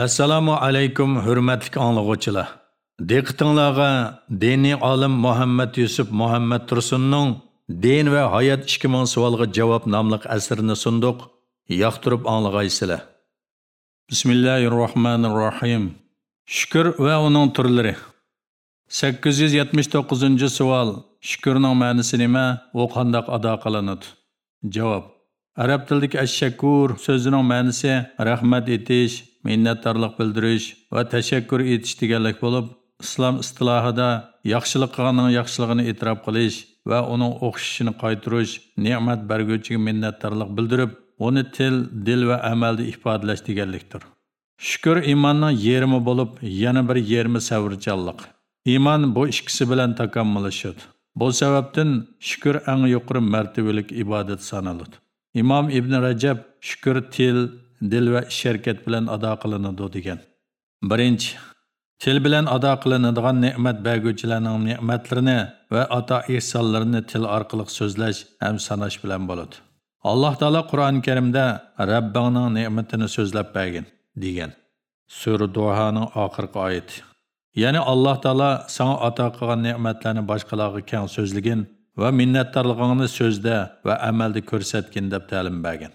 Assalomu alaykum hurmatli anglag'uvchilar. Diqqatingizga diniy olim Muhammad Yusuf Muhammad Tursunning Din va hayot 2000 savolga javob nomli asrini sunduq. Yoqtirib anglag'aysizlar. Bismillahirrohmanirrohim. Shukr va uning turlari. 879 savol. Shukrning ma'nosi nima? U qanday ado qilinadi? Javob. Arab tilidagi ash-shakur so'zining ma'nosi rahmat etish, minnatdorlik bildirish va tashakkur etish deganlik bo'lib, islom istilohida yaxshilik qilganning yaxshiligini e'tirof qilish va uning o'xshishini qaytarish, ne'mat berguvchiga minnatdorlik bildirib, uni til, dil va amalda ifodalash deganlikdir. Shukr iymonning yerimi bo'lib, yana bir yerimi savrchanlik. Iymon bu ikkisi bilan takomillashadi. Bu sababdan shukr eng yuqori martabalik ibodat sanaladi. Imom Ibn Rajab shukr til, dil va sherkat bilan ado qilinadi degan. Birinchi Til bilan ado qilinadigan ne'mat berguvchilarning ne'matlarini va ato ihsonlarini til orqali so'zlash ham sanash bilan bo'ladi. Alloh taolo Qur'oni Karimda Rabbingning ne'matini so'zlab bergin degan. Sura Duhoning oxirgi oyati. Ya'ni Alloh taolo sana ato qilgan ne'matlarni boshqalarga keng so'zligin va minnatdorligingni so'zda va amalda ko'rsatgin deb ta'lim bergan.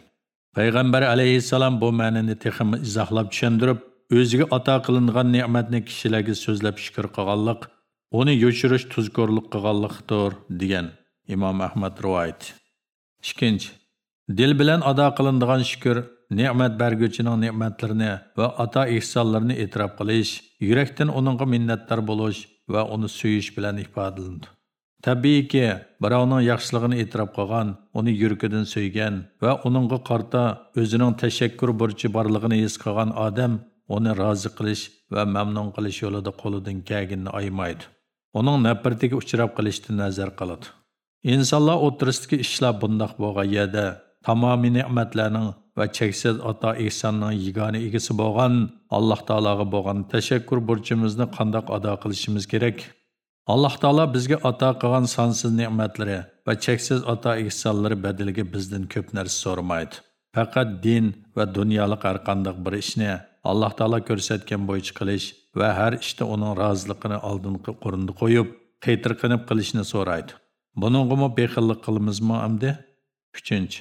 Payg'ambar alayhissalom bu ma'noni texmi izohlab tushundirib o'ziga ato qilingan ne'matni kishilarga so'zlab shukr qilganlik, uni yo'chirish tuzkorlik qilganlikdir degan Imom Ahmad rivoyat. Ikkinchi, dil bilan ado qilinadigan shukr ne'mat berguvchining ne'matlarini va ato ihsonlarini e'tirof qilish, yurakdan uningga minnatdor bo'lish va uni suyish bilan ifodalanadi. Tabiiyki, birovning yaxshiligini e'tirof qilgan, uni yurakidan so'ygan va uningga qarta o'zining tashakkur burchi borligini his qilgan odam uni rozi qilish va mamnun qilish yo'lida qo'lidan kelganini aymaydi. Uning nafratiga uchrab qilishni nazar qiladi. Insonlar o'tirisidagi ishlar bundoq bo'lgan yerda tamomiy ne'matlarning va cheksiz ato ihsonning yagona egasi bo'lgan Alloh taologa bo'lgan tashakkur burchimizni qandoq ado qilishimiz kerak? Alloh taolo bizga ato qilgan sonsiz ne'matlari va cheksiz ato ihsonlari badaliga bizdan ko'p narsa so'ramaydi. Faqat din va dunyolik har qanday bir ishni alloh taolo ko'rsatgan bo'yicha qilish va har ishda uning roziligini oldingi o'rinda qo'yib qaytirqinib qilishni so'raydi. Buningimi bexillik qilamizmi amdi? Uchinchi.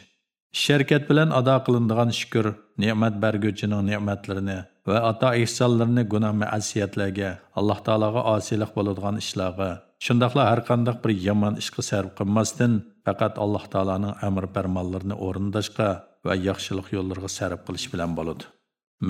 Şirket bilan ado qilinadigan şükür, ne'mat bergücünün ne'matlarini va ato ihsallarını günah maasiyatlarga alloh taologa osiylik bo'ladigan ishlarga shundoqla har qanday bir yomon ishga sarf qilmasdan faqat alloh taoloning amr farmonlarini o'rindashga va yaxshilik yo'llariga sarf qilish bilan bo'ladi.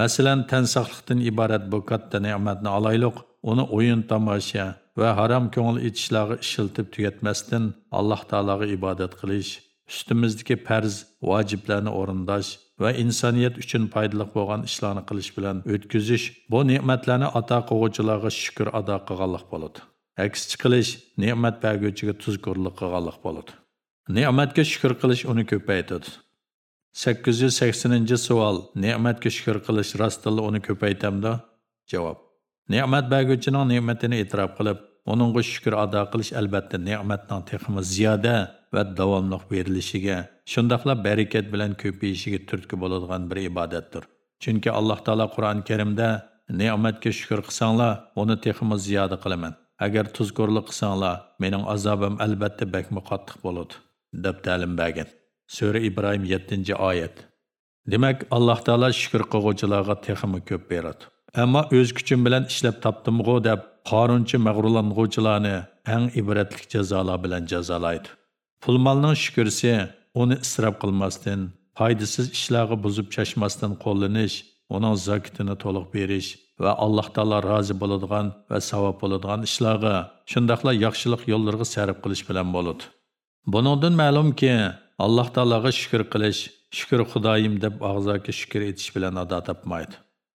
Masalan tan saqliqdan iborat bu katta ne'matni alaylıq, uni o'yin tamaşa va harom ko'ngil etishlarga ishiltib tugatmasdan alloh taologa ibodat qilish üstimizdagi farz vojiblarni o'rindash va insoniyat uchun foydali bo'lgan ishlarni qilish bilan o'tkazish bu ne'matlarni ato qilguvchilarga shukur ado qilganlik bo'ladi aksicha qilish ne'mat berguvchiga tuzkorlik qilganlik bo'ladi ne'matga shukur qilish uni ko'paytiradi 880 savol ne'matga shukur qilish rostilla uni ko'paytamda javob ne'mat berguvchining ne'matini e'tirof qilib uningga shukur ado qilish albatta ne'matning texmi ziyoda va davomliq berilishiga shundoqla barakat bilan ko'payishiga turtki bo'ladigan bir ibodatdir. Chunki alloh taolo qur'oni karimda ne'matga shukr qilsanglar uni teximiz ziyoda qilaman. Agar tuzkorlik qilsanglar mening azobim albatta bakmi qattiq bo'ladi deb ta'lim bergan. Sura ibrohim 7 oyat. Demak alloh taolo shukr qilg'uvchilarga texmi ko'p beradi. Ammo o'z kuchim bilan ishlab topdimg'u deb qorunchi mag'rurlang'uvchilarni eng ibratli jazolar bilan jazolaydi. Pul molning shukursi uni isrof qilmasdan foydasiz ishlarga buzib chashmasdan qo'llanish uning zakitini to'liq berish va alloh taolo rozi bo'ladigan va savob bo'ladigan ishlarga shundoqla yaxshilik yo'llariga sarf qilish bilan bo'ladi. Buningdan ma'lumki alloh taologa shukur qilish shukur xudoyim deb og'zaki shukur etish bilan ado topmaydi.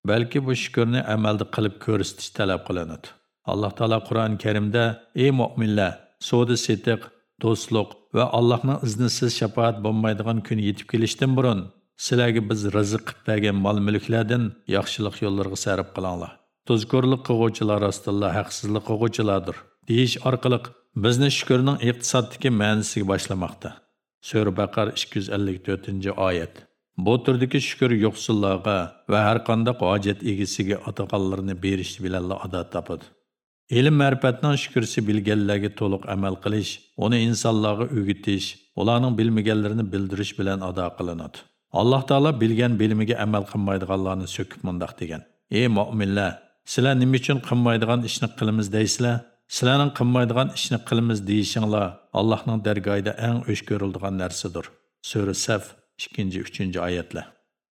Balki bu shukurni amalda qilib ko'rsatish talab qilinadi. Alloh taolo qur'oni karimda ey mo'minlar so'da setiq do'stlik va allohning iznisiz shafaat bo'lmaydigan kun yetib kelishdan burun sizlarga biz rizq qilib bergan mol mulklardan yaxshilik yo'llariga sarf qilinglar. Tuzkorlik qilg'uvchilar rostilla haqsizlik qilg'uvchilardir deyish orqali bizni shukrning iqtisoddagi ma'nosiga boshlamoqda. Sura baqar 254 oyat. Bu turdagi shukr yo'qsullarga va har qanday hojat egasiga ataqanlarni berish bilan ado topadi. Elm mərifətinin şükürsü bilgəlləgi toluq əməl qilish, onu insanlığa öğütiş, onların bilmigəllərini bildiriş bilən ada qılınadı. Allah Taala bilgən bilmigi əməl qılmaydıqanlarını söküb mındaq degen. Ey müminlər, sizlər nə üçün qılmaydıqan işni qılımız deysizlər? Sizlərin qılmaydıqan işni qılımız deyişinlər Allahın dərgahında ən öşkörüldüğən nərsidir. Sürə Səf 2-3-cü ayətlər.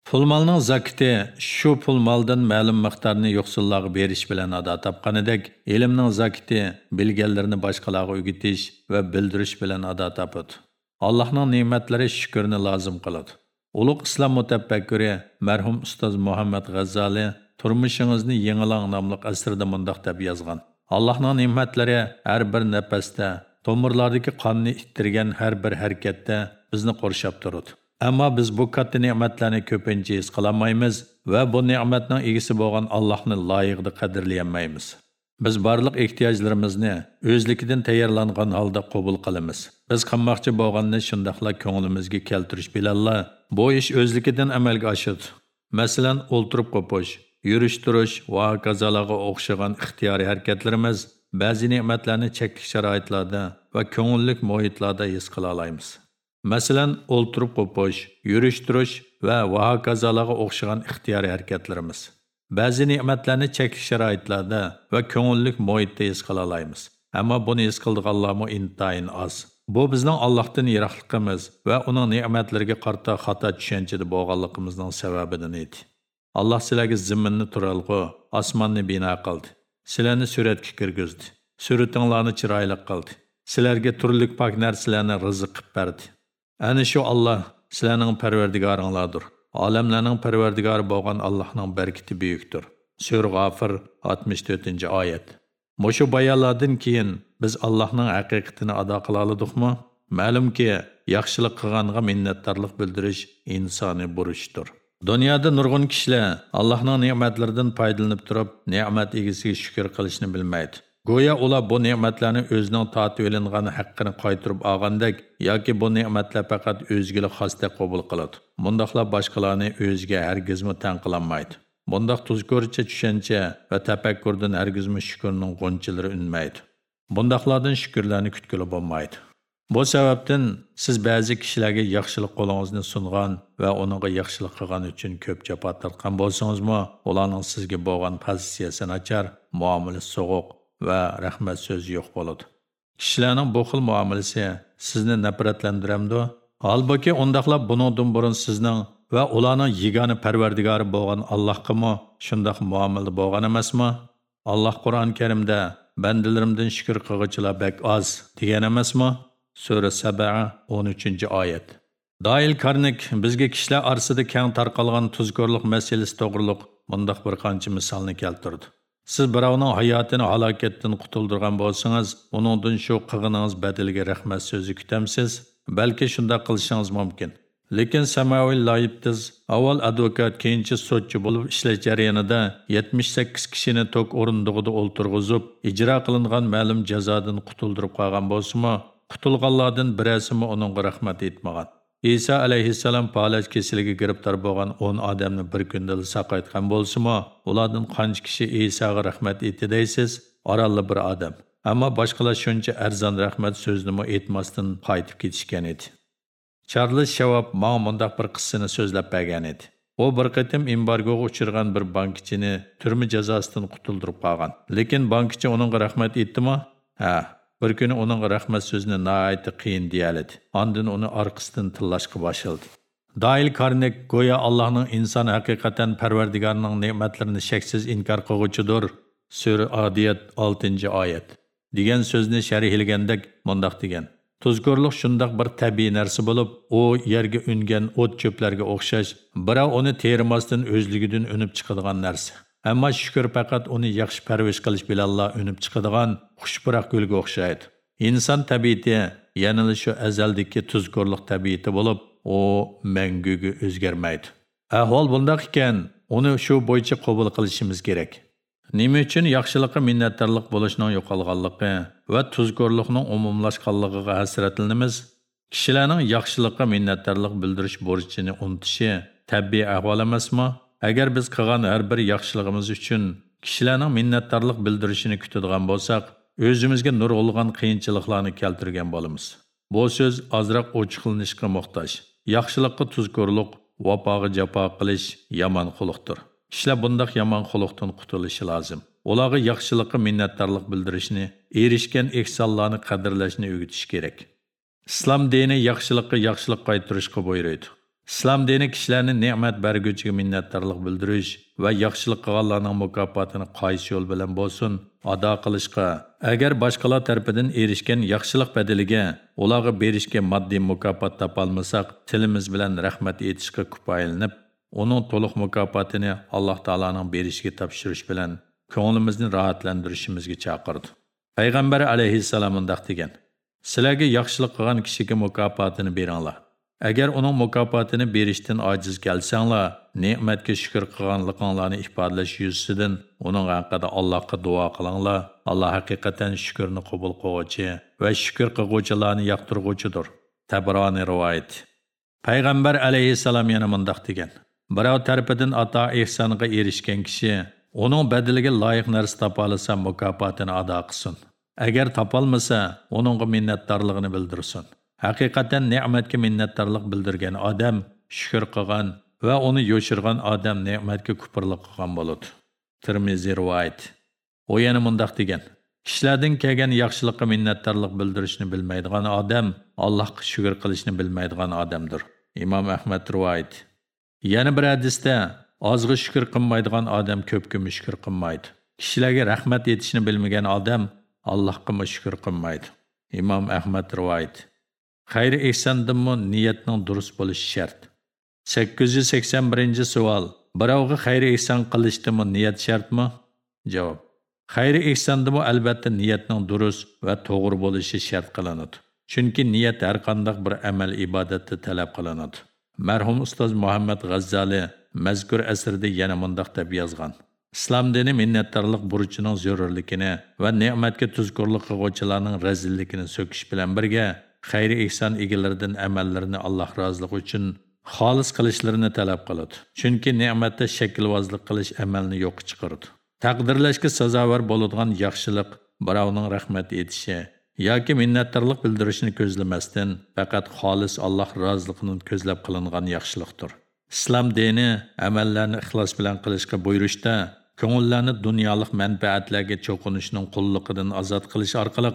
Pul malning zakiti shu pul moldan ma'lum miqdorni yo'qsullarga berish bilan ado topganidek ilmning zakiti bilganlarni boshqalarga o'gitish va bildirish bilan ado topadi allohning ne'matlari shukrni lozim qiladi ulug' islom mutafakkiri marhum ustoz muhammad g'azzali turmushingizni yangilang nomli asrida mundoq deb yozgan. Allohning ne'matlari har bir nafasda tomirlardagi qonni ittirgan har bir harakatda bizni qurshab turadi ammo biz bu katta ne'matlarni ko'pincha his qilolmaymiz va bu ne'matning egisi bo'lgan allohni loyiqda qadrlayolmaymiz biz barliq ehtiyojlarimizni o'zlikidan tayyorlangan holda qabul qilamiz. Biz qilmoqchi bo'lganni shundoqla ko'nglimizga keltirish bilanla bu ish o'zlikidan amalga oshadi masalan o'tirib qo'pish, yurish turish va hokazolarga o'xshagan ixtiyoriy harakatlarimiz ba'zi ne'matlarni cheklik sharoitlarda va ko'ngillik muhitlarda his qila olamiz. Masalan o'ltirib qo'pish yurish turish va va hokazolarga o'xshagan ixtiyoriy harakatlarimiz ba'zi ne'matlarni cheklik sharoitlarda va ko'ngillik muhitda his qila olamiz ammo buni his біздің Аллахтың oz bu bizning allohdan yiroqligimiz va uning ne'matlariga qarta xato Аллах сіләгі sababidan edi alloh sizlarga қалды. Сіләні osmonni bino qildi sizlarni suratga kirgizdi түрлік пак qildi sizlarga turli pok Әні шу Аллах сіләнің пәрвердігарыңладыр. shu пәрвердігары болған Аллахның бәркіті бүйіктір. Сүр ғафыр 64 oyat mushu bayonlardan keyin biz allohning haqiqatini ado qila oladikmi ma'lumki yaxshilik qilganga minnatdorlik bildirish insoniy burchdir Dunyoda nurg'un kişiler Allah'ın ne'matlaridan faydalanıp durup nimet egasiga shukr qilishni bilmaydi. Goya ular bu ne'matlarni o'zining tortib haqqini qaytarib olgandek yoki bu ne'matlar faqat o'ziga xosda qabul qiladi. Bundaqlar boshqalarni o'ziga hargizmi tanqilanmaydi. Bundaq tuzko'rcha tushuncha va tafakkurdan hargizmi shukrning g'unchilari unmaydi. Bundaqlardan shukrlarni kutgili bo'lmaydi. Bu sababdan siz ba'zi kishilarga yaxshilik qo'lingizni sungan va uningga yaxshilik qilgani uchun ko'p jafo tortgan bo'lsangizmi, ularning sizga bo'lgan pozitsiyasi nachar, muomala sovuq va rahmat so'zi yo'q bo'ladi. Kishilarning bu xil muomalasi sizni nafratlantiramdi? Holbuki undaqlar buningdan burun sizning va ularning yigani parvardigori bo'lgan Allohgami shundoq muomala bo'lgan emasmi? Alloh Qur'on Karimda bandalarimdan shukr qilg'ichilar bak oz degan emasmi? Sura Saba 13 oyat. Doil Karnik bizga kishilar orasida keng tarqalgan tuzkorlik masalasi to'g'riliq bundaq bir qancha misolni keltirdi. Siz birovning hayotini halokatdan qutuldirgan bo'lsangiz, uningdan shu qig'iningiz badaliga rahmat so'zi kutamsiz, balki shunda qilishingiz mumkin. Lekin Samaviy loyibdiz avval advokat, keyinchi sudchi bo'lib ishlash jarayonida 78 kishini tok o'rindig'ida o'ltirg'izib, ijro qilingan ma'lum jazodan qutuldirib qolgan bo'lsa-mu, Qutulganlardan birasimi uningga rahmat etmagan. İsa alayhissalom palaj kesiliga giribdor bo'lgan 10 odamni bir kunda saqaytgan bo'lsa-mu, ulardan qancha kishi Isaga rahmat etdi deysiz? Oralli bir odam. Ammo boshqalar shuncha arzon rahmat so'zni aytmasdan qaytib ketishgan edi. Charles Shavab menga mundaq bir qissani so'zlab bergan edi. U bir qatim embargoga uchirgan bir bankchini turma jazosidan qutuldirib qolgan. Lekin bankchi uningga rahmat etdimi? Ha, Bir kuni uning rahmat so'zini nihoyatda qiyin deyaladi. Ondan uni orqasidan tillashga boshladi. Dail Karnek go'yo Allohning inson haqiqatan Parvardigorning ne'matlarini shaksiz inkor qilguchidir. Sura Adiyat 6-oyat. degan so'zni sharhlagandek mundaq degan. Tuzkorluq shundaq bir tabiiy narsa bo'lib, u yerga ungan o't cho'plarga o'xshash, biroq uni terimasdan o'zligidan unib chiqadigan narsa. Ammo shukr faqat uni yaxshi parvish qilish bilanla unib chiqadigan xushpuroq gulga o'xshaydi. Inson tabiati yanada shu azaldagi tuzkorlik tabiati bo'lib, u manguga o'zgarmaydi. Ahvol bundoq ekan, uni shu bo'yicha qabul qilishimiz kerak. Nima uchun yaxshilikqa minnatdorlik bo'lishning yo'qolganligi va tuzkorlikning umumlashganligiga hasratlanamiz? Kishilarning yaxshilikqa minnatdorlik bildirish burchini unutishi tabiiy ahvol emasmi agar biz qilgan har bir yaxshiligimiz uchun kishilarning minnatdorlik bildirishini kutadigan bo'lsak o'zimizga nurg'ulg'an qiyinchiliklarni keltirgan bo'lamiz. Bu so'z ozroq ochiqlanishga muhtoj. Yaxshilikqa tuzko'rlik vafoga жапа qilish yomon xuluqdir. Kishilar bundoq yomon xuluqdan qutulishi lozim. Ularga yaxshilikqa minnatdorlik bildirishni erishgan ehsonlarni qadrlashni o'rgatish kerak. Islom dini yaxshilikqa yaxshilik qaytarishga buyuradi İslam dini kishilarni ne'mat berguvchiga minnatdorlik bildirish va yaxshilik qilganlarning mukofotini qaysi yo'l bilan bo'lsin ado qilishga agar boshqalar tarafidan erishgan yaxshilik badiliga ularga berishga moddiy mukofot topolmasak tilimiz bilan rahmat aytishga kifoyalanib uning to'liq mukofotini alloh taolaning berishiga topshirish bilan ko'nglimizni rohatlantirishimizga chaqirdi. Payg'ambar alayhissalom undoq degan sizlarga yaxshilik qilgan kishiga mukofotini beringlar. Agar uning mukofotini berishdan ojiz kelsanglar ne'matga shukr qilganliklaringlarni ifodalash yuzasidan uning haqida allohga duo qilinglar. Alloh haqiqatan shukrni qabul qilg'uvchi va shukr qilg'uvchilarni yoqtirg'uvchidir. Tabroniy rivoyat. Payg'ambar alayhissalom yana mundaq degan. "Biroq tarafidan ato ehsonga erishgan kishi uning badiliga loyiq narsa topolasa mukofotini ado qilsin. Agar topolmasa uningga minnatdorligini bildirsin. Haqiqatan ne'matga minnatdorlik bildirgan odam shukr qilgan va uni yo'shirgan odam ne'matga kuprlik qilgan bo'ladi. Tirmiziy rivoyat. U yana mundaq degan. Kishilardan kelgan yaxshilikqa minnatdorlik bildirishni bilmaydigan odam allohga shukr qilishni bilmaydigan odamdir. Imom ahmad rivoyat. Yana bir hadisda ozg'i shukr qilmaydigan odam ko'pga shukr qilmaydi. Kishilarga rahmat etishni bilmagan odam allohga shukr qilmaydi. Imom ahmad rivoyat. Xayri ehsondimmi niyatning durust bo'lishi shart. 881 savol. Birovga xayri ehson qilishdimi niyat shartmi? Javob. Xayri ehsondimi albatta niyatning durust va to'g'ri bo'lishi shart qilinadi. Chunki niyat har qanday bir amal ibodatda talab qilinadi. Marhum ustoz muhammad g'azzali mazkur asrda yana mundoq deb yozgan. Islom dini minnatdorlik burchining zarurligini va ne'matga tuzkurlik qilg'uvchilarning razilligini so'kish bilan birga xayri ehson egalaridan amallarini alloh roziligi uchun xolis qilishlarini talab qiladi. Chunki ne'matda shaklvozlik qilish amalni yo'qqa chiqardi taqdirlashga sazovor bo'ladigan yaxshilik birovning rahmat etishi yoki minnatdorlik bildirishni ko'zlamasdan faqat xolis alloh roziligini ko'zlab qilingan yaxshilikdir. Islom dini amallarni ixlos bilan qilishga buyurishda ko'ngillarni dunyolik manfaatlarga cho'qinishning qulliqidan ozod qilish orqali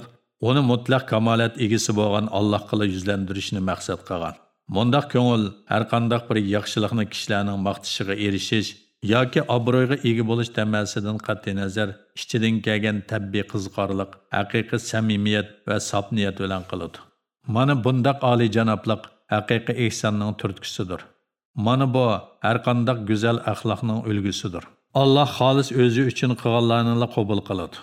uni mutlaq kamolat egisi bo'lgan alloh allohga yuzlantirishni maqsad qilgan. Mundoq ko'ngil har qandoq bir yaxshilikni kishilarning maqtishiga erishish yoki obro'yga ega bo'lish tamasidan qat'iy nazar ichidan kelgan tabbiy qiziqorliq haqiqiy samimiyat va sof niyat bilan qiladi. Mana bundaq oliyjanoblik haqiqiy ehsonning turtkisidir mana bu har qandoq go'zal axloqning ulgusidir. Alloh xolis o'zi uchun qilganlarni qabul qiladi.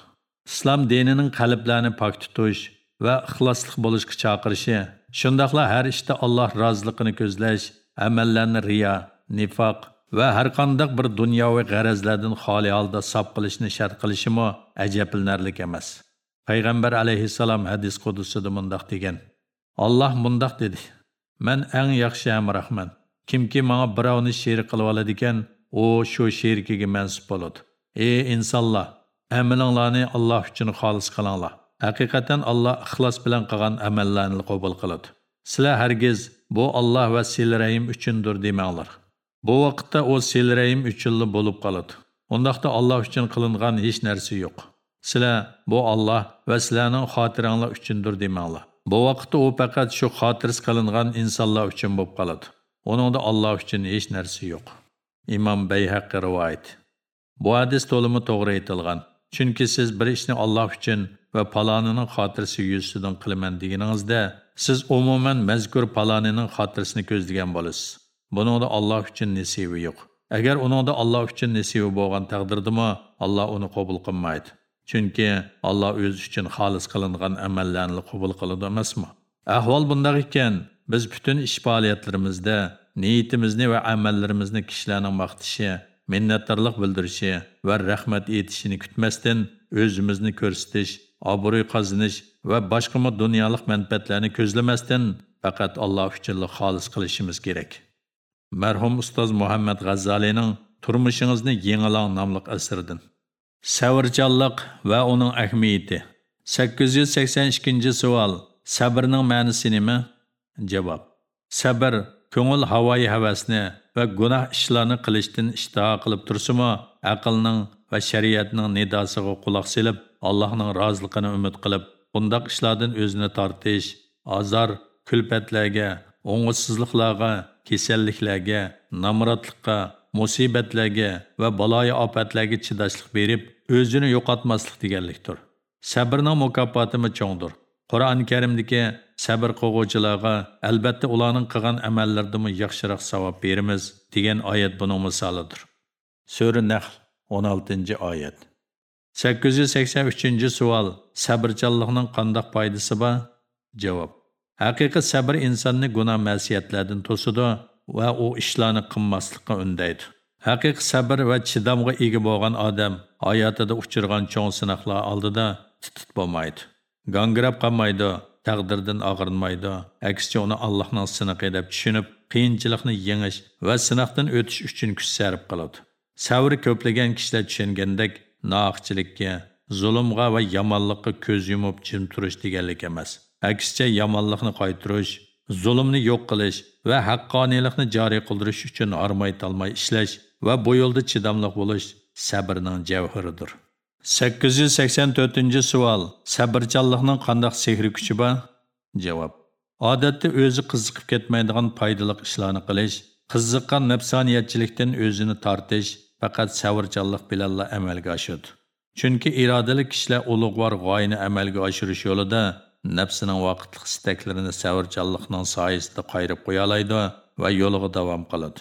Islom dinining qalblarni pok tutish va ixloslik bo'lishga chaqirishi shundoqla har ishda alloh roziligini ko'zlash amallarni riya, nifoq va har qanday bir dunyoviy g'arazlardan xoli holda sof qilishni shart qilishimi ajablanarlik emas. Payg'ambar alayhissalom hadis qudusida mundoq degan Alloh mundoq dedi "Men eng yaxshi hamrohman kimki menga birovni sherik qilib oladigan, u shu sherikiga mansub bo'ladi. Ey insonlar amalinglarni alloh uchun xolis qilinglar haqiqatan alloh ixlos bilan qilgan amallarni qabul qiladi sizlar hargiz bu olloh va silrayim uchundir demanglar bu vaqtda u silrayim uchunli bo'lib qoladi undaqda olloh uchun qilingan hech narsa yo'q sizlar bu olloh va sizlarning xotiranglar uchundir demanglar bu vaqtda u faqat shu xotirs qilingan insonlar uchun bo'lib qoladi uningda olloh uchun hech narsa yo'q imom bayhaqi rivoyat bu hadis to'limi to'g'ri aytilgan chunki siz bir ishni olloh uchun va palonining xotirasi yuzasidan qilaman deganingizda siz umuman mazkur palonining xotirasini ko'zlagan bo'lasiz. Buningda olloh uchun nasibi yo'q. Agar uningda olloh uchun nasibi bo'lgan taqdirdami alloh uni qabul qilmaydi. Chunki alloh o'zi uchun xolis qilingan amallarni qabul qiladi emasmi? Ahvol bundoq ekan biz butun ish faoliyatlarimizda niyatimizni va amallarimizni kishilarning maqtishi minnatdorlik bildirishi va rahmat etishini kutmasdan o'zimizni ko'rsatish obro'y qozonish va boshqa dunyolik manfaatlarni ko'zlamasdan faqat alloh uchun xolis qilishimiz kerak. Marhum ustoz muhammad g'azzaliyning turmushingizni yengilang nomli asridan. Savrchanlik va uning ahamiyati 882 savol sabrning ma'nosi nima? Javob. Sabr ko'ngil havoyi havasni va gunoh ishlarni qilishdan ishtaho qilib tursimi aqlning va shariatning nidosiga quloq selib allohning roziligini umid qilib bundoq ishlardan o'zini tortish azor kulpatlarga o'ng'izsizliklarga kasalliklarga nomrodlikqa musibatlarga va baloyi ofatlarga chidashlik berib o'zini yo'qotmaslik deganlikdir sabrning mukofotimi cho'ngdir qur'oni karimdagi sabr qilg'uvchilarga albatta ularning qilgan amallardimi yaxshiroq savob beramiz degan oyat buning misolidir. Sura nahl 16 oyat. 883 savol. Sabrchanlikning qandoq foydasi bor? Javob. Haqiqiy sabr insonni gunoh masiyatlardan to'sidi va u ishlarni qilmaslikqa undaydi. Haqiqiy sabr va chidamga ega bo'lgan odam hayotida uchirgan cho'ng sinoqlar oldida titit bo'lmaydi. Gangrab qolmaydi, taqdirdan og'rinmaydi. Aksicha uni Allohning siniqi deb tushunib, qiyinchilikni yengish va sinoqdan o'tish uchun kuch sarf qiladi. Savri ko'plagan kishilar tushungandek, nohaqchilikka, zulmga va yomonlikqa ko'z yumib jim turish deganlik emas. Aksicha yomonlikni qaytirish, zulmni yo'q qilish va haqqoniylikni joriy qildirish uchun ormay talmay ishlash va bu yo'lda chidamli bo'lish sabrning javhiridir. 884 savol. Sabrchanlikning qanday sehri küçü bor? Javob. Odatda özü qiziqib ketmaydigan foydali ishlarni qilish, qızıqqan nəfsaniyyətçilikdən özünü tartış faqat sabrchanlik bilan amalga oshadi. Çünki iradəli kişilər uluqvar g'oyani amalga aşırış yo'lida nafsining vaqtli istaklarini savrchanlikning soyasida qayrib qo'ya oladi va yo'liga davom qiladi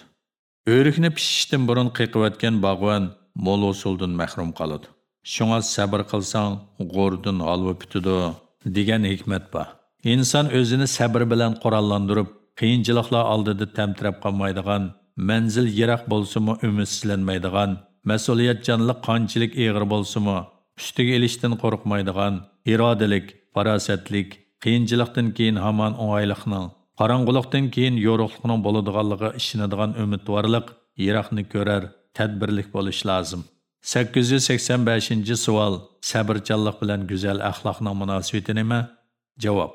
o'rikni pishishdan burun qıqıvətgən bağvan mo'l usuldan məhrum qoladi shunga sabr qilsang g'o'rdan holva bitidi degan hikmat bor inson o'zini sabr bilan qurollantirib qiyinchiliklar oldida tamtirab qolmaydigan manzil yiroq bo'lsimi umidsizlanmaydigan mas'uliyatchanlik qanchalik ig'ir bo'lsimi ustiga ilishdan qo'rqmaydigan irodalik farosatlik qiyinchilikdan keyin hamon o'ng'ayliqning qorong'uliqdan keyin yo'riqlikning bo'ladiganligiga ishonadigan umidvorlik yiroqni ko'rar tadbirlik bo'lish lozim 885 savol sabrchanlik bilan go'zal axloqning munosabati nima javob.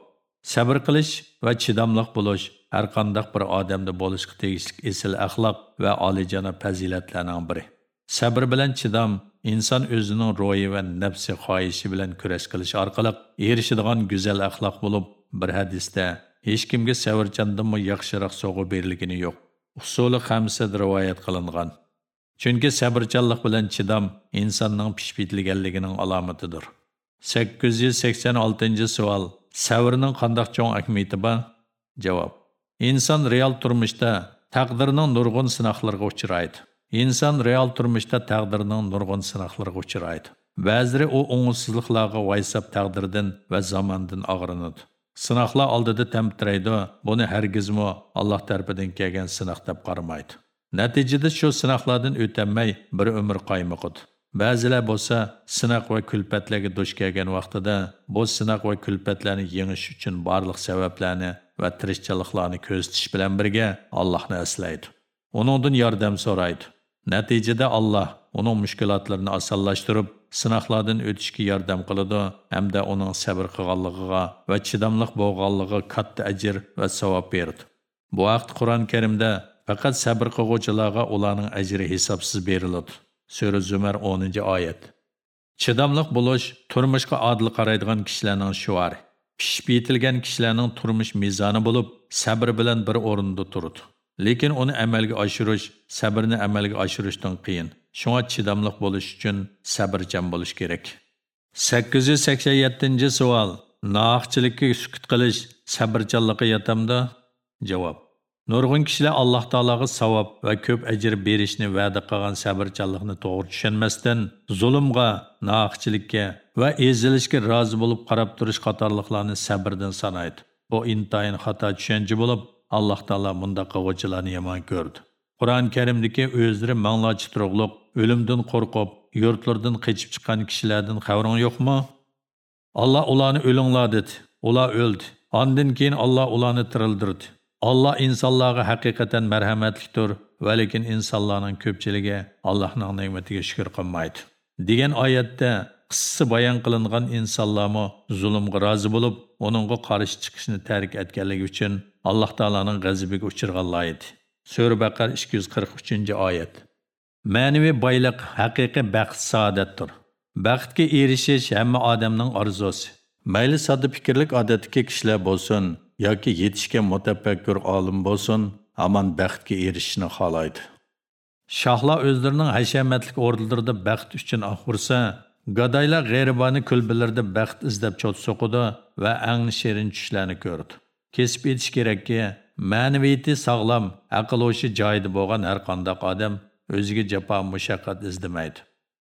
Sabr qilish va chidamliq bo'lish har qanday bir odamda bo'lishga tegishli esil axloq va oliyjanob fazilatlarning biri. Sabr bilan chidam inson o'zining ro'yi va nafsi xohishi bilan kurash qilish orqali erishadigan go'zal axloq bo'lib bir hadisda hech kimga savrchandimmi yaxshiroq sovg'a berilgani yo'q. Usuli hamsad rivoyat qilingan. Chunki sabrchanlik bilan chidam insonning pishpitilganligining alomatidir. 886 savol. Savrning qandoq cho'ng ahamiyati bor? Javob. Inson real turmushda taqdirning nurg'un sinoqlarga uchraydi. Inson real turmushda taqdirning nurg'un sinoqlarga uchraydi. Ba'zilari u o'ngsizliklarga vaysab taqdirdan va zamondan og'rinadi. Sinoqlar oldida tamtiraydi buni hargizmi alloh tarafidan kelgan sinoq deb qaramaydi natijada shu sinoqlardan o'tmay bir umr qoymoqdi. ba'zilar bo'lsa sinoq va kulpatlarga duch kelgan vaqtida bu sinoq va kulpatlarni yengish uchun barliq sabablarni va tirishchiliklarni ko'zitish bilan birga allohni aslaydi uningdan yordam so'raydi Natijada Alloh uning mushkulotlarini osonlashtirib, sinoqlardan o'tishga yordam qiladi hamda uning sabr qilganligiga va chidamliq bo'lganligiga katta ajr va savob berdi. Bu vaqt Qur'on Karimda faqat sabr qilguvchilarga ularning ajri hisobsiz beriladi. Sura Zumar 10-oyat. Chidamliq bo'lish turmushga adil qaraydigan kishilarning shuari. Pishib yetilgan kishilarning turmush mezoni bo'lib, sabr bilan bir o'rinda turadi. lekin uni amalga oshirish sabrni amalga oshirishdan qiyin shunga chidamliq bo'lish uchun sabrchan bo'lish kerak 887 savol nohaqchilikka sukut qilish sabrchanlikqa yatamda? javob nurg'un kishilar alloh taologa savob va ko'p ajr berishni va'da qilgan sabrchanlikni to'g'ri tushunmasdan zulmga nohaqchilikka va ezilishga rozi bo'lib qarab turish qatorliqlarni sabrdan sanaydi bu intayin xato tushuncha bo'lib alloh taolo bunda qilg'uvchilarni yomon ko'rdi Qur'on karimdagi o'zlari manglachi turug'liq o'limdan qo'rqib yurtlardan qochib chiqqan kishilardan xabaring yo'qmi alloh ularni o'linglar dedi ular o'ldi ondan keyin alloh ularni tirildirdi Allah insonlarga haqiqatan marhamatlikdir va lekin insonlarning ko'pchiligi allohning ne'matiga shukur qilmaydi. Degan oyatda qissasi bayon qilingan insonlarmi zulmga rozi bo'lib uningga qarshi chiqishni tark etganligi uchun alloh taoloning g'azabiga uchirganlar edi. Sura baqar 243 oyat. Ma'naviy boylik haqiqiy baxt saodatdir. Baxtga erishish hamma odamning orzusi. Mayli sodda fikrlik odatdagi kishilar bo'lsin yoki yetishga mutafakkur olim bo'lsin, aman baxtga erishishni xohlaydi. Шахла өзләренең хәшәмәтлек ордыларда бәхт өчен ахырса, гадайлар гайрибаны көлбеләрдә бәхт издәп чот соқыды ва аң шерин түшләрне көрд. Кесип етиш керекке, мәнвияти саглам, ақыл ошы жайды болған әр қандақ адам өзге жапа мұшақат издемейді.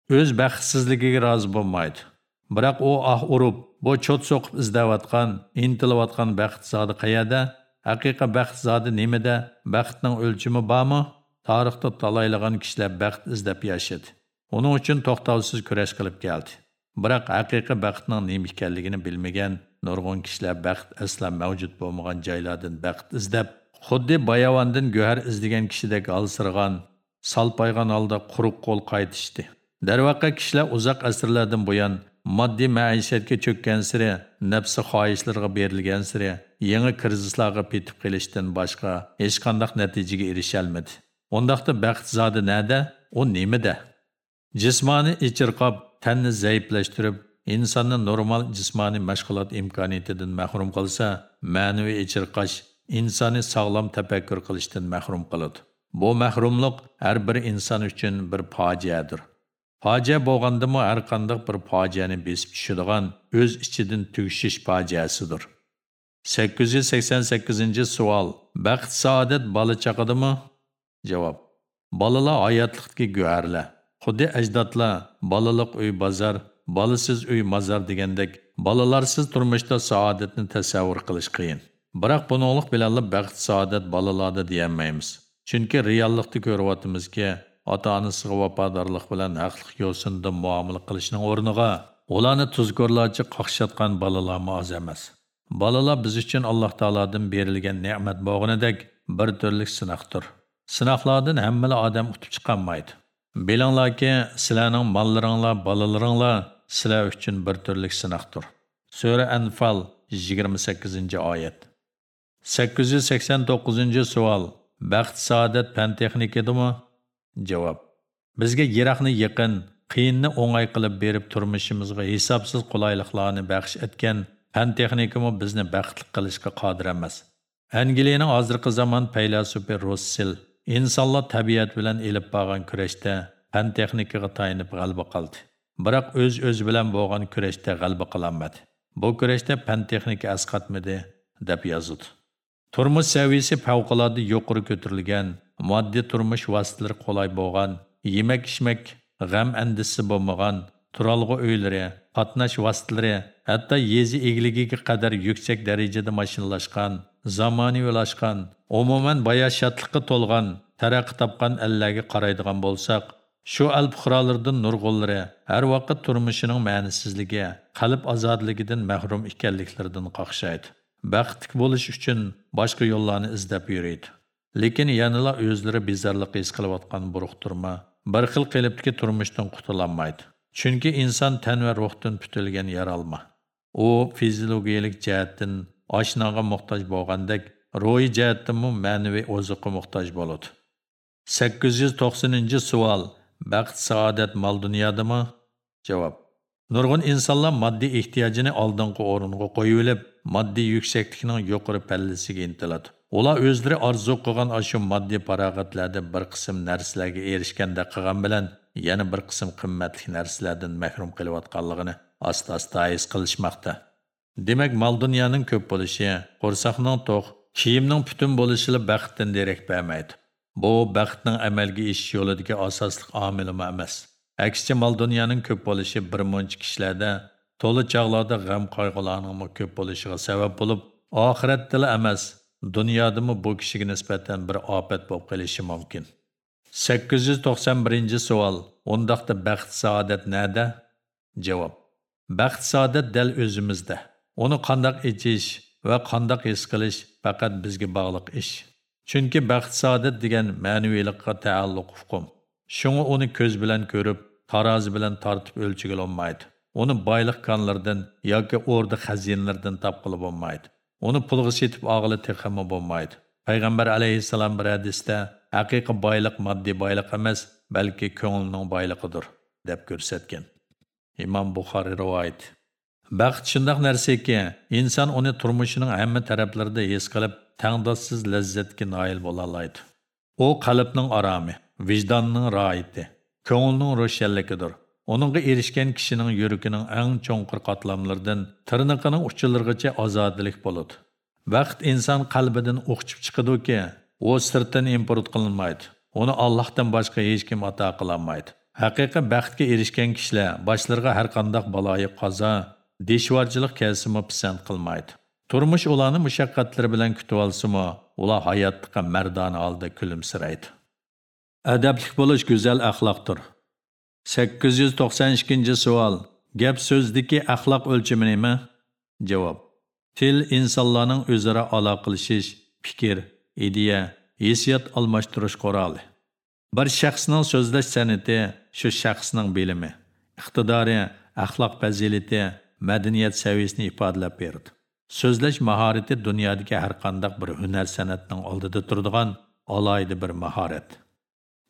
Өз бәхтсізлігіге разы болмайды. Бірақ о ах ұрып, бо чот соқып іздаватқан, intilayotgan baxt zodi qayerda? Haqiqiy baxt zodi nimada? Baxtning o'lchimi bormi? Tarixda talaylagan kishilar baxt izlab yashadi. Onun uchun to'xtovsiz kurash qilib keldi. Biroq haqiqiy baxtning nima ekanligini bilmagan nurg'un kishilar baxt aslan mavjud bo'lmagan joylardan baxt izlab, xuddi bayavondan go'har izlagan kishidek alsirgan, salpaygan holda quruq qo'l qaytishdi. Darvaqa kishilar uzoq asrlardan buyon moddiy maishatga cho'kkan siri, nafsi xohishlarga berilgan siri, yangi krizislarga petib qilishdan boshqa hech qandaq natijaga erishaolmadi. Undaqda baxt zodi nada? U nimada? Jismoniy ichirqob tanni zaiflashtirib, insonni normal jismoniy mashg'ulot imkoniyatidan mahrum qilsa, ma'naviy ichirqash insonni sog'lom tafakkur qilishdan mahrum qiladi. Bu mahrumlik har bir inson uchun bir fojiadir. Fojia bo'lgandimi har qanday bir fojiani besib tushadigan o'z ichidan tugishish fojiasidir. 888 savol. Baxt saodat bola chaqadimi? Javob. Bolalar hayotlikdagi go'arlar. Xuddi ajdodlar balaliq uy bozor, balasiz uy mazar degandek, balalarsiz turmushda saodatni tasavvur qilish qiyin. Biroq buninglik бәқт саадет балылады balalarda deyolmaymiz. Chunki көріватымыз ке, ota-onasiga vafodorlik bilan haqliq yo'sinda muomala qilishning o'rniga ularni tuzkorlarcha qaqshatgan balalar oz emas. Balalar biz uchun Alloh taoladan berilgan ne'mat bo'g'inidek bir turlik sinoqdir. Sinoqlardan hammala odam utib chiqolmaydi. Bilinglarki, sizlarning mollaringlar, bolalaringlar sizlar uchun bir turlik sinoqdir. Sura Anfal 28-oyat. 889-savol. Baxt saodat fan texnikadimi? Javob. Bizga yiroqni yaqin, qiyinni o'ng'ay qilib berib turmushimizga hisobsiz qulayliklarni baxsh etgan fan texnikami bizni baxtli qilishga qodir emas. Angliyaning hozirgi zamon faylasufi Russell insonlar tabiat bilan elib borgan kurashda fan texnikaga tayinib g'alaba qildi biroq o'z o'zi bilan bo'lgan kurashda g'alaba qilolmadi bu kurashda fan texnika asqatmidi deb yozdi turmush saviyasi favqulodda yuqori ko'tarilgan moddiy turmush vositalari qulay bo'lgan yemak ichmak g'am andisi bo'lmagan turalg'u uylari qatnash vositalari hatto yezi egligiga qadar yuksak darajada mashinalashgan zamonaviylashgan umuman boya shodlikqa to'lgan taraqqiy topgan allarga qaraydigan bo'lsak shu al fuqarolardan nurg'unlari har vaqt turmushining ma'nisizligi qalb ozodligidan mahrum ekanliklaridan qoqshaydi baxtli bo'lish uchun boshqa yo'llarni izlab yuraydi lekin yanala o'zlari bezorlik his qilayotgan buruqtirma bir xil qilibdiki turmushdan qutulolmaydi chunki inson tan va ruhdan putilgan yaralma. U fiziologiyalik jihatdan oshnoga muhtoj bo'lgandek ro'yi jihatdanmi ma'naviy oziqqa muhtoj bo'ladi. Sakkiz yuz to'qsoninchi savol baxt saodat mol dunyodami? Javob. Nurg'un insonlar moddiy ehtiyojini oldingi o'ringa qo'yib maddi moddiy yuksaklikning yuqori pallasiga Ola özleri arzu orzu qilgan shu moddiy farog'atlarda bir qism narsalarga erishganda qilgan bilan yana bir qism qimmatli narsalardan mahrum qilayotganligini asta asta his qilishmoqda demak mol dunyoning ko'p bo'lishi qo'rsoqning to'q kiyimning butun bo'lishi baxtdan derak bermaydi bu baxtning amalga ishish yo'lidagi asosli omil emas. Aksicha mol dunyoning ko'p bo'lishi bir muncha kishilarda to'la chog'larda g'am qayg'ularning ko'p bo'lishiga sabab bo'lib oxiratda emas. Dunyodami bu kishiga nisbatan bir ofat bo'lib qolishi mumkin 891 savol undaqda baxt saodat nada javob baxt saodat dal o'zimizda uni qandoq ichish va qandoq his qilish faqat bizga bog'liq ish. Chunki baxt saodat degan ma'naviylikqa taalluq hukm. Shunga uni ko'z bilan ko'rib, tarozi bilan tortib o'lchiga olmaydi. Uni boylik konlardan yoki o'rda xazinlardan topqilib bo'lmaydi. Оны pulga сетіп ағылы texmi bo'lmaydi. Payg'ambar алейхиссалам bir hadisda haqiqiy boylik moddiy boylik emas, balki ko'ngilning boyligidir deb ko'rsatgan. Имам Buxoriy rivoyat. Baxt шындақ narsaki, inson uni turmushining hamma taraflarida his qilib, tangdossiz lazzatga noil bo'la oladi. U qalbning aromi, vijdonning rohati, ko'ngilning ro'shanligidir. Onunğa erişkən kişinin yürükünün ən çoğunqur qatlamlardan tırnıqının uçulurğacha azadlik boludu. Vaqt inson qalbidan o'qchib chiqadi ki, u sirtdan import qilinmaydi. Uni Allohdan boshqa hech kim ato qilolmaydi. Haqiqiy baxtga erishgan kishilar boshlarga har qanday baloyi qazo, deshvorchilik kelsimi pisand qilmaydi. Turmush ularni mushaqqatlari bilan kutib olsimi, ular hayotga mardona holda kulimsiraydi. Adablik bo'lish go'zal axloqdir. 892 savol. Gap so'zdagi axloq o'lchami nima? Javob. Til insonlarning o'zaro aloqalashish, fikr, ideya, hissiyot almashtirish quroli. Bir shaxsning so'zlash san'ati shu shaxsning bilimi, iqtidori, axloq fazilati, madaniyat saviyasini ifodalab berdi. So'zlash mahorati dunyodagi har qanday bir hunar san'atning oldida turadigan alohida bir mahorat.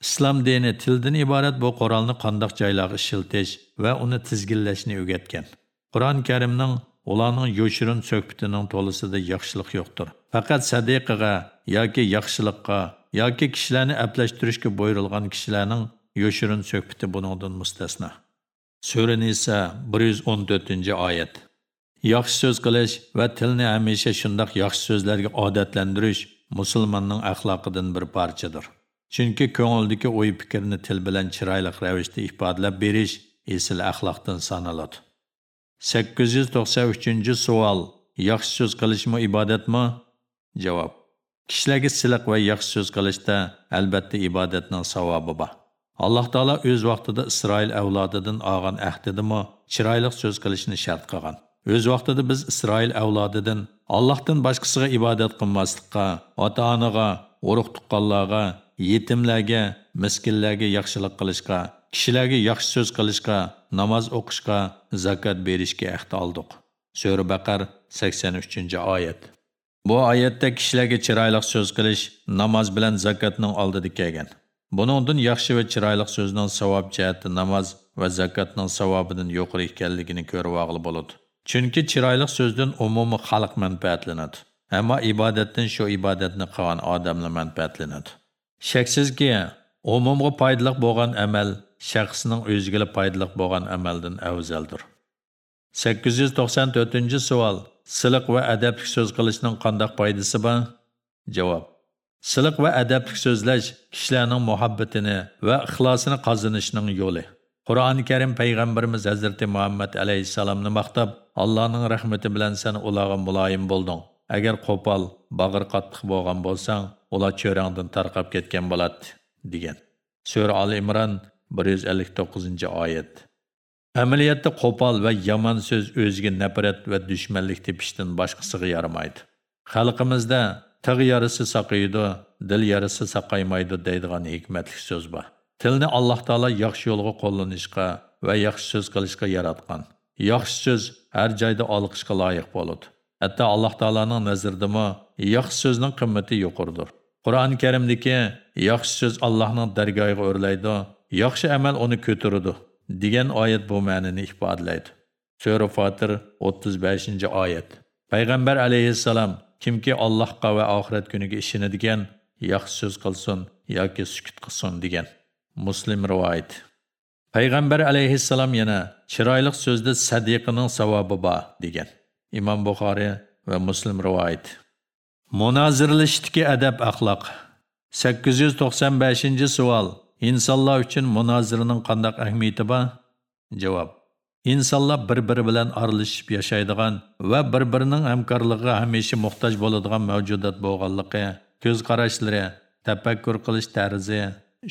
İslam dini tildan iborat bu Qur'onni qandoq joylarga ishiltish va uni tizginlashni o'rgatgan. Qur'on Karimning ularning yo'shirin so'kbitining to'lisida yaxshilik yo'qdir. Faqat sadiqaga yoki yaxshilikqa yoki kishilarni aplashtirishga buyurulgan kishilarning yo'shirin so'kbiti buningdan mustasno. Sürün ise 114-oyat. Yaxshi so'z qilish va tilni hamisha shundoq yaxshi so'zlarga odatlantirish musulmonning axloqidan bir parchadir. Chunki ko'ngildagi o'y fikrni til bilan chiroyli ravishda ifodalab berish esil axloqdan sanaladi. 893 savol. Yaxshi so'z qilishmi ibodatmi? Javob. Kishilarga siliq va yaxshi so'z qilishda albatta ibodatning savobi bor. Alloh taolo o'z vaqtida Isroil avlodidan olgan ahdidimi chiroyli so'z qilishni shart qilgan. O'z vaqtida biz Isroil avlodidan Allohdan boshqasiga ibodat qilmaslikqa, ota-onaga, urug' tuqqanlarga yetimlarga, miskinlarga yaxshilik qilishga, kishilarga yaxshi so'z qilishga, namoz o'qishga, zakot berishga ahd oldiq Sura Baqar 83-oyat. Bu oyatda kishilarga chiroyli so'z qilish namoz bilan zakotning oldida kelgan. Buningdan yaxshi va chiroyli so'zning savob jihati namoz va zakotning savobidan yuqori ekanligini ko'rib og'li bo'ladi. Chunki chiroyli so'zdan umumiy xalq manfaatlanadi. Ammo ibodatdan shu ibodatni qilgan odamlar manfaatlanadi. Shaksizki, umumga foydali bo'lgan amal shaxsning o'ziga foydali bo'lgan amaldan afzaldir. 894-savol. Siliq va adablik so'z qilishning qanday foydasi bor? Javob. Siliq va adablik so'zlash kishilarning muhabbatini va ixlosini qozonishning yo'li. Qur'oni Karim payg'ambarimiz Hazrati Muhammad alayhisalomni maqtab, Allohning rahmati bilan sen ularga muloyim bo'lding. Agar qo'pol, bag'ir qattiq bo'lgan bo'lsang, ular cho'rangdan tarqab ketgan bo'ladi degan. Sura Al Imron 159-oyat. Amaliyotda qo'pol va yomon so'z o'ziga nafrat va dushmanlik tepishdan boshqasiga yaramaydi. Xalqimizda tig' yarisi saqiydi dil yarisi saqaymaydi deydigan hikmatli so'z bor. Tilni Alloh taolo yaxshi yo'lga qo'llanishga va yaxshi so'z qilishga yaratgan. Yaxshi so'z har joyda olqishga loyiq bo'ladi. Hatto Alloh taolaning nazaridami yaxshi so'zning qimmati yuqurdir Qur'oni Karimdagi yaxshi so'z Allohning dargohiga o'rlaydi, yaxshi amal uni ko'taradi degan oyat bu ma'noni ifodalaydi. Sura Fatir 35-oyat. Payg'ambar alayhissalom kimki Allohga va oxirat kuniga ishonadigan yaxshi so'z qilsin yoki sukut qilsin degan. Muslim rivoyat. Payg'ambar alayhissalom yana chiroyli so'zda sadiqining savobi bor degan. Imom Buxoriy va Muslim rivoyat. Munozirlashdagi adab axloq. 895-savol. Insonlar uchun munoziraning qanday ahamiyati bor? Javob. Insonlar bir-biri bilan aralashib yashaydigan va bir-birining hamkorligiga hamisha muhtoj bo'ladigan mavjudot bo'lganligi, ko'z qarashlari, tafakkur qilish tarzi,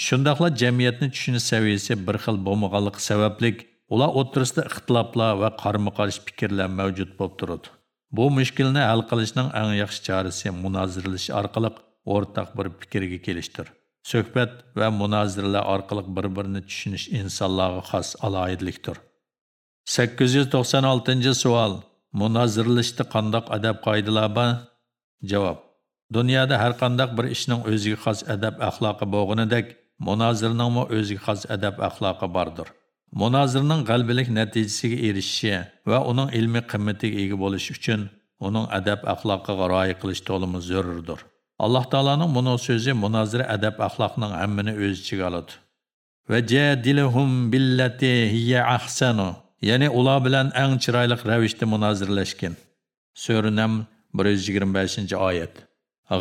shundoqla jamiyatni tushunish saviyasi bir xil bo'lmaganligi sababli ular o'rtasida ixtiloflar va qarama-qarshi fikrlar mavjud bo'lib turadi. Bu mushkulni hal qilishning eng yaxshi chorasi munoziralash orqali o'rtaq bir fikrga kelishdir. Suhbat va munoziralar orqali bir-birini tushunish insonlarga xos aloyidlikdir. 896-savol. Munoziralashda qandoq adab qoidalar bor? Javob. Dunyoda har qanday bir ishning o'ziga xas adab axloqi bo'lganidek, munozirningmi o'ziga xas adab axloqi bordir. Munozirning g'albilik natijasiga erishishi va uning ilmiy qimmatiga ega bo'lish uchun uning adab axloqiga rioya qilish to'limi zarurdir. alloh taoloning buni so'zi munozira adab axloqning hammani o'z ichiga oladi. Va jadilhum billati hiya ahsanu ya'ni ular bilan eng chiroyli ravishda munozirlashgan suranam 125 oyat.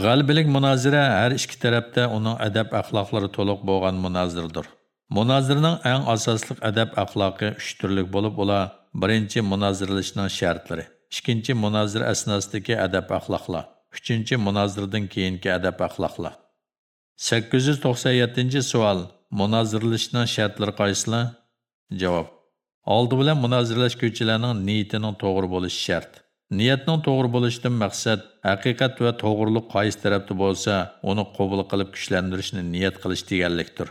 G'albilik munozira har ikki tarafda uning adab axloqlari to'liq bo'lgan munozirdir munozirning eng asosli adab axloqi 3 turlik bo'lib ular birinchi munozirlashning shartlari ikkinchi munozir asnosidagi adab axloqlar uchinchi munozirdan keyingi adab axloqlar. 897 savol munozirlashning shartlari qaysilar? Javob oldi bilan munozirlashguvchilarning niyatining to'g'ri bo'lishi shart. Niyatning to'g'ri bo'lishidan maqsad haqiqat va to'g'riliq qaysi tarafda bo'lsa uni qabul qilib kuchlantirishni niyat qilish deganlikdir.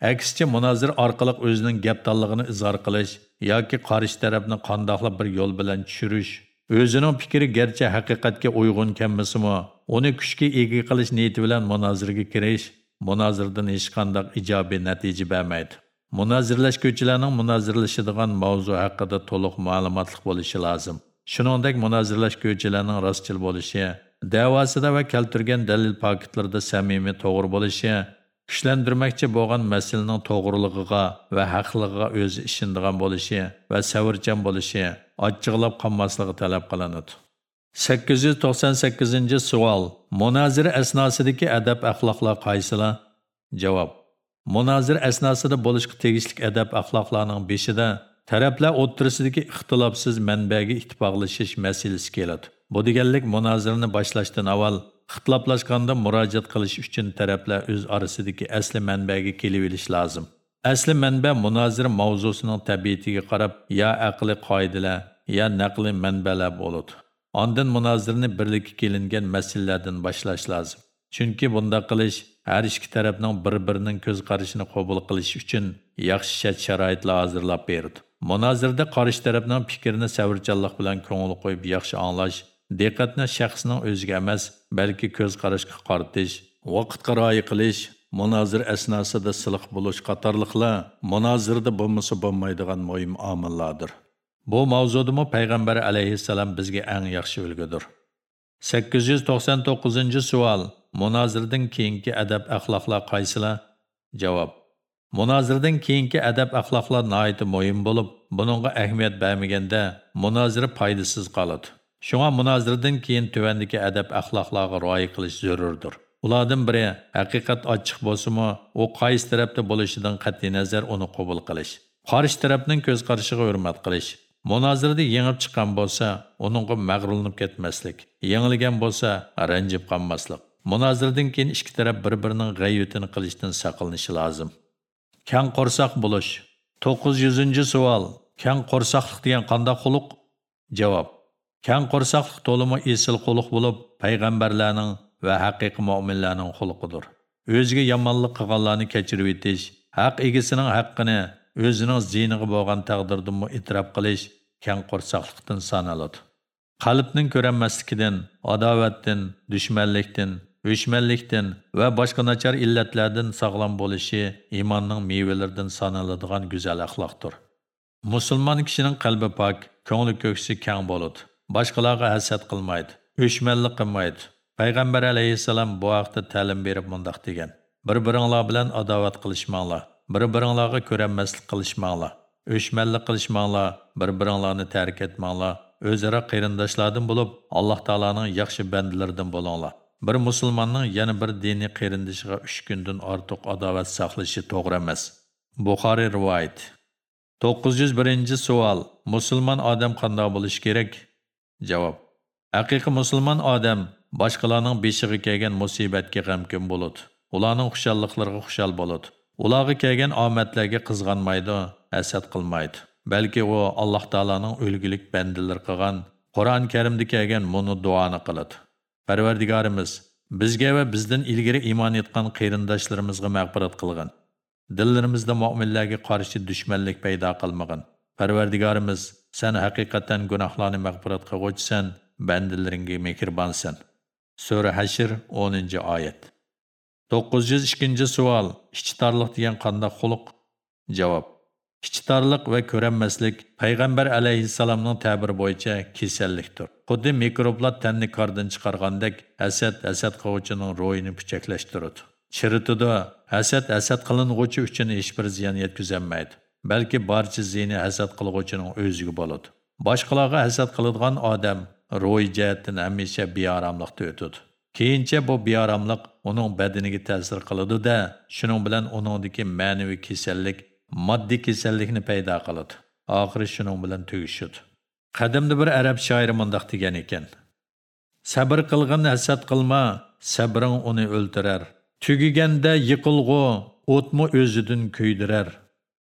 Aksincha munozir арқылық o'zining gapdonligini izhor qilish yoki qarish tarafni қандақлы bir yo'l bilan түшіріш, Өзінің пікірі gerçi haqiqatga uyg'un оны uni kuchga қылыш qilish niyati bilan munozirga kirish munozirdan hech qanday ijobiy natija bermaydi. Munozirlashguvchilarning munozirlashadigan mavzu haqida to'liq ma'lumotli bo'lishi lozim. Shuningdek, munozirlashguvchilarning rostchil bo'lishi, дәвасыда va keltirgan dalil paketlarida samimiy to'g'ri bo'lishi kuchlantirmoqchi bo'lgan masalaning to'g'riligiga va haqligiga o'zi ishindigan bo'lishi va savrchan bo'lishi ochiqlab qolmasligi talab qilinadi 898 savol munozira asnosidagi adab axloqlar qaysilar javob munozir asnosida bo'lishga tegishli adab axloqlarning beshida taraflar o'ttirisidagi ixtilofsiz manbaga ittifoqlashish masalasi keladi bu deganlik munozirani boshlashdan avval ixtiloflashganda murojaat qilish uchun taraflar o'z orasidagi asli manbaga kelib olish lozim. Asli manba munozira mavzusining tabiatiga qarab yo aqliy qoidalar yo naqli manbalar bo'ladi. Ondan munozirni birlikka kelingan masalalardan boshlash lozim. Chunki bunda qilish har ikki tarafning bir birining ko'z qarashini qabul qilish uchun yaxshi shart sharoitlar hozirlab berdi. Munozirda qarish tarafning fikrini savrchanlik bilan ko'ngil qo'yib yaxshi anglash diqqatni shaxsning o'ziga emas balki ko'z qarashga qaratish vaqtga rioya qilish munozir asnosida siliq bo'lish qatorliqlar munozirda bo'lmasa bo'lmaydigan muhim omillardir. Bu mavzudimi payg'ambar alayhissalom bizga eng yaxshi ulgudir 899 savol munozirdan keyingi adab axloqlar qaysilar? Javob munozirdan keyingi adab axloqlar nihoyatda muhim bo'lib buningga ahamiyat bermaganda munozira foydasiz qoladi. Шуңа munozirdan кейін tuvandagi әдәп axloqlarga rioya қылыш zarurdir. Ulardan biri haqiqat ochiq bo'lsa-mu, u qaysi tarafda bo'lishidan qat'iy nazar uni qabul qilish. Qarish tarafning ko'z qarashiga hurmat qilish. Munozirada yengib chiqqan bo'lsa, uningga mag'rurlanib ketmaslik. Yengilgan bo'lsa, ranjib qolmaslik. Munozirdan keyin ikki taraf bir-birining g'ayyutini qilishdan saqlanishi lozim. Kang qo'rsoq bo'lish. 900-savol. Kang qo'rsoqlik degan qanday xuluq? Javob: Kang qo'rsoqlik to'limi esil xuluq bo'lib, payg'ambarlarning va haqiqiy mu'minlarning xuluqidir. O'ziga yomonlik qilganlarni kechirib etish, haq egisining haqqini o'zining ziyniga bo'lgan taqdirdimi e'tirof qilish kang qo'rsoqlikdan sanaladi. Qalbning ko'ranmasligidan, adovatdan, dushmanlikdan, o'shmanlikdan va boshqa nachar illatlardan sog'lom bo'lishi iymonning mevalaridan sanaladigan go'zal axloqdir. Musulmon kishining qalbi pok, ko'ngli ko'ksi kang bo'ladi. Boshqalarga hasad qilmaydi o'shmanlik qilmaydi payg'ambar alayhissalom bu haqda ta'lim berib mundoq degan. Bir biringlar bilan adovat qilishmanglar bir biringlarga ko'ranmaslik qilishmanglar o'shmanlik qilishmanglar bir biringlarni tark etmanglar o'zaro qarindoshlardan bo'lib alloh taoloning yaxshi bandalaridan bo'linglar bir musulmonning yana bir diniy qarindishiga uch kundan ortiq adovat saqlashi to'g'ri emas. Buxoriy rivoyat to'qqiz yuz birinchi savol musulmon odam qandoq bo'lishi kerak? Javob. Haqiqiy musulmon odam boshqalarning beshiga kelgan musibatga g'amkin bo'ladi. Ularning xushalliklariga xushal bo'ladi. Ularga kelgan omadlarga qizg'anmaydi, hasad qilmaydi. Balki u Alloh taolaning o'lgilik bandalar qilgan Qur'on Karimda kelgan buni duoni qiladi. Parvardigorimiz bizga va bizdan ilgari iymon etgan qarindoshlarimizga mag'firat qilgin. Dillarimizda mu'minlarga qarshi dushmanlik paydo qilmagin. Parvardigorimiz, sen hakikaten günahlarını mag'firat qilguvchisan, bandalaringga mekirbansan. Sura Hashr 10-oyat. 902 savol. Ichtarliq degan qanday xuluq? Javob. Ichtarliq va ko'ranmaslik payg'ambar alayhissalomning ta'biri bo'yicha kasallikdir. Xuddi mikroblar tanni qardan chiqargandek, asad asad qovchining ro'yini puchaklashtiradi. Chiritida hasad hasad kılın uchun hech bir ziyan yetküzenmeydi. Balki barcha ziyni hasad qilg'uchining o'ziga bo'ladi. Boshqalarga hasad qiladigan odam ro'y jihatdan hamisha beoromlikda o'tadi. Keyincha bu beoromlik uning badaniga ta'sir qiladida shuning bilan uningdagi ma'naviy kasallik moddiy kasallikni paydo qiladi. Oxiri shuning bilan tugishadi. Qadimda bir arab shoiri mundoq degan ekan: Sabr qilg'in hasad qilma, sabring uni o'ldirar. Tugiganda yiqilg'u, o'tmi o'zidan kuydirar.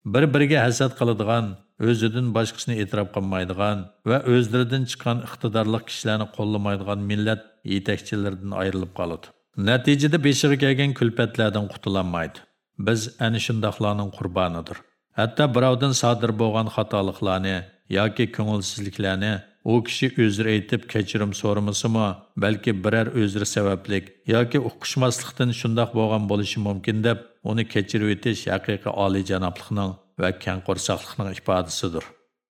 Bir-biriga hasad qiladigan, o'zidan boshqasini e'tirof qilmaydigan va o'zlaridan chiqqan iqtidorli kishilarni qo'llamaydigan millat yetakchilaridan ayrilib qoladi. Natijada beshig'i kelgan kulfatlardan qutulolmaydi. Biz ana shundoqlarning qurbonidir. Hatto birovdan sodir bo'lgan xatoliklarni yoki ko'ngilsizliklarni u kishi o'zir aytib kechirim so'ramasimi, balki biror o'zri sabablik yoki uqishmaslikdan shundoq bo'lgan bo'lishi mumkin deb uni kechirib o'tish haqiqiy oliyjanoblikning va keng qo'rsoqlikning ifodasidir.